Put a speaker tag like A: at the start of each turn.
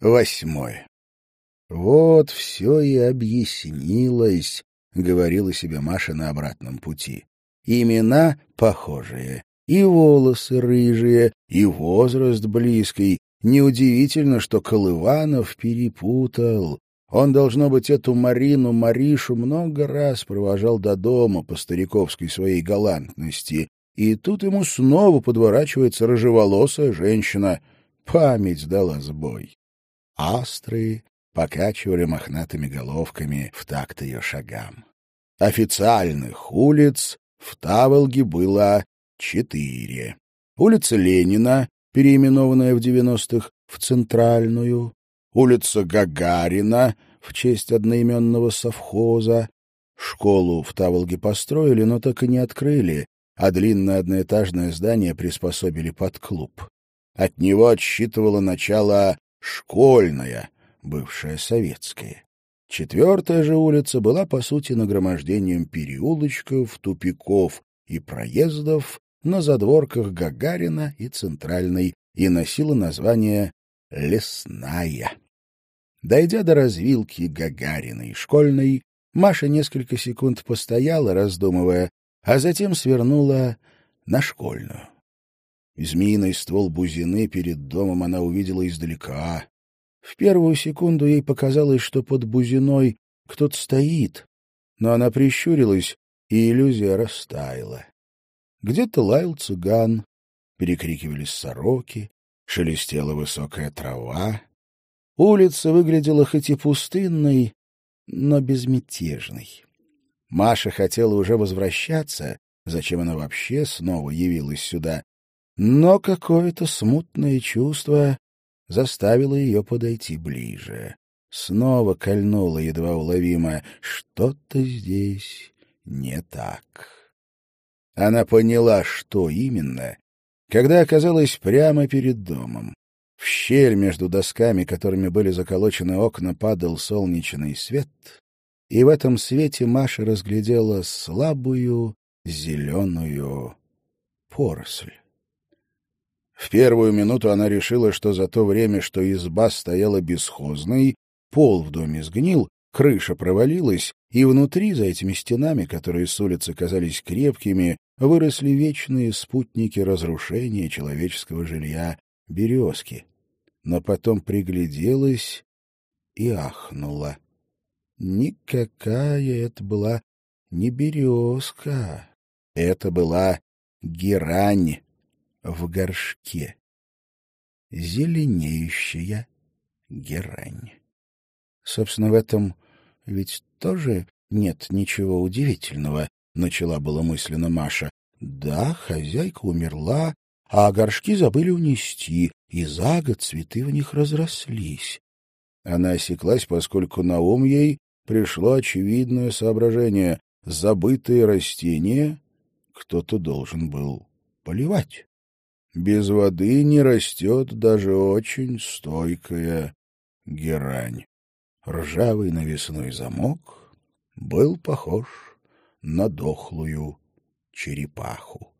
A: Восьмое. Вот все и объяснилось, — говорила себе Маша на обратном пути. Имена похожие, и волосы рыжие, и возраст близкий. Неудивительно, что Колыванов перепутал. Он, должно быть, эту Марину Маришу много раз провожал до дома по стариковской своей галантности. И тут ему снова подворачивается рыжеволосая женщина. Память дала сбой. Астры покачивали мохнатыми головками в такт ее шагам. Официальных улиц в Таволге было четыре. Улица Ленина, переименованная в девяностых в Центральную, улица Гагарина в честь одноименного совхоза. Школу в Таволге построили, но так и не открыли, а длинное одноэтажное здание приспособили под клуб. От него отсчитывало начало школьная, бывшая советская. Четвертая же улица была, по сути, нагромождением переулочков, тупиков и проездов на задворках Гагарина и Центральной и носила название «Лесная». Дойдя до развилки Гагариной и Школьной, Маша несколько секунд постояла, раздумывая, а затем свернула на Школьную. Змеиный ствол бузины перед домом она увидела издалека. В первую секунду ей показалось, что под бузиной кто-то стоит, но она прищурилась, и иллюзия растаяла. Где-то лаял цыган, перекрикивались сороки, шелестела высокая трава. Улица выглядела хоть и пустынной, но безмятежной. Маша хотела уже возвращаться, зачем она вообще снова явилась сюда, но какое-то смутное чувство заставило ее подойти ближе. Снова кольнуло едва уловимо «что-то здесь не так». Она поняла, что именно, когда оказалась прямо перед домом. В щель между досками, которыми были заколочены окна, падал солнечный свет, и в этом свете Маша разглядела слабую зеленую поросль. В первую минуту она решила, что за то время, что изба стояла бесхозной, пол в доме сгнил, крыша провалилась, и внутри, за этими стенами, которые с улицы казались крепкими, выросли вечные спутники разрушения человеческого жилья — березки. Но потом пригляделась и ахнула. Никакая это была не березка, это была герань в горшке. Зеленеющая герань. Собственно, в этом ведь тоже нет ничего удивительного, — начала была мысленно Маша. Да, хозяйка умерла, а горшки забыли унести, и за год цветы в них разрослись. Она осеклась, поскольку на ум ей пришло очевидное соображение. Забытые растения кто-то должен был поливать. Без воды не растет даже очень стойкая герань. Ржавый навесной замок был похож на дохлую черепаху.